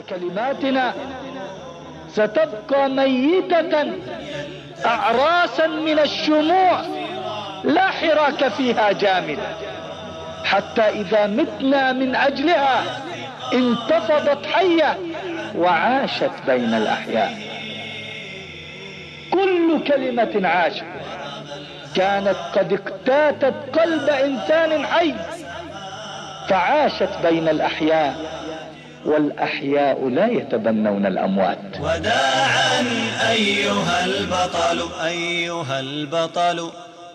كلماتنا ستبقى ميتة أعراسا من الشموع لا حراك فيها جامد. حتى إذا متنا من أجلها انتفضت حية وعاشت بين الأحياء. كل كلمة عاشت كانت قد اقتاتت قلب إنسان حي فعاشت بين الأحياء. والأحياء لا يتبنون الأموات. وداعا أيها البطل أيها البطل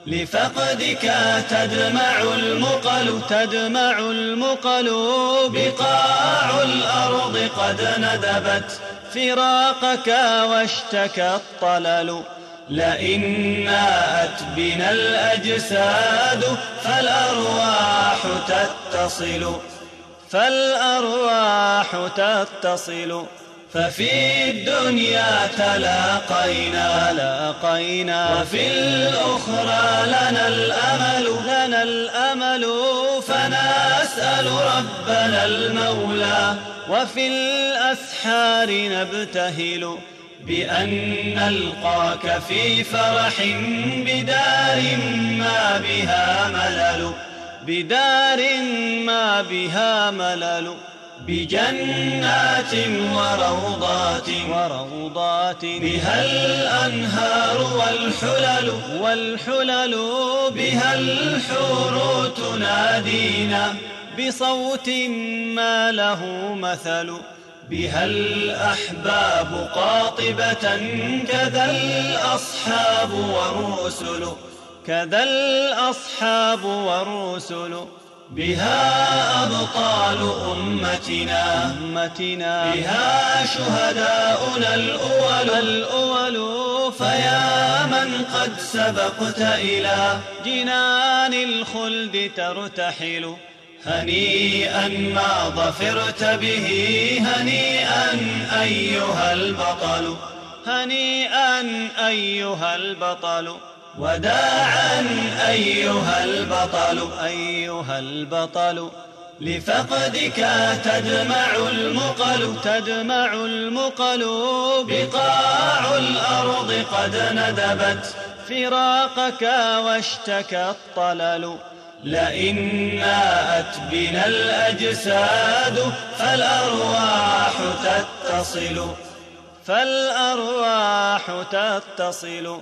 لفقدك تدمع المقل تدمع المقل. بقاع الأرض قد ندبت فراقك واشتكى الطلل لئن ناءت بنا الأجساد فالأرواح تتصل. فالأرواح تتصل ففي الدنيا تلاقينا تلاقينا وفي الأخرى لنا الأمل لنا الأمل فنسأل ربنا المولى. وفي الأسحار نبتهل بأن نلقاك في فرح بدار ما بها. بدار ما بها ملل بجنات وروضات وروضات بها الأنهار والحلل والحلل. بها الحور تنادينا بصوت ما له مثل. بها الأحباب قاطبة كذا الأصحاب والرسل كذا الأصحاب والرسل بها أبطال أمتنا. أمتنا. بها شهداؤنا الأول. الأول. فيا من قد سبقت إلى. جنان الخلد ترتحل. هنيئا ما ظفرت به. هنيئا أيها البطل. هنيئا أيها البطل. وداعا أيها البطل أيها البطل لفقدك تدمع المقل تدمع المقل. بقاع الأرض قد ندبت فراقك واشتكى الطلل. لئن ناءت بنا الأجساد فالأرواح تتصل. فالأرواح تتصل.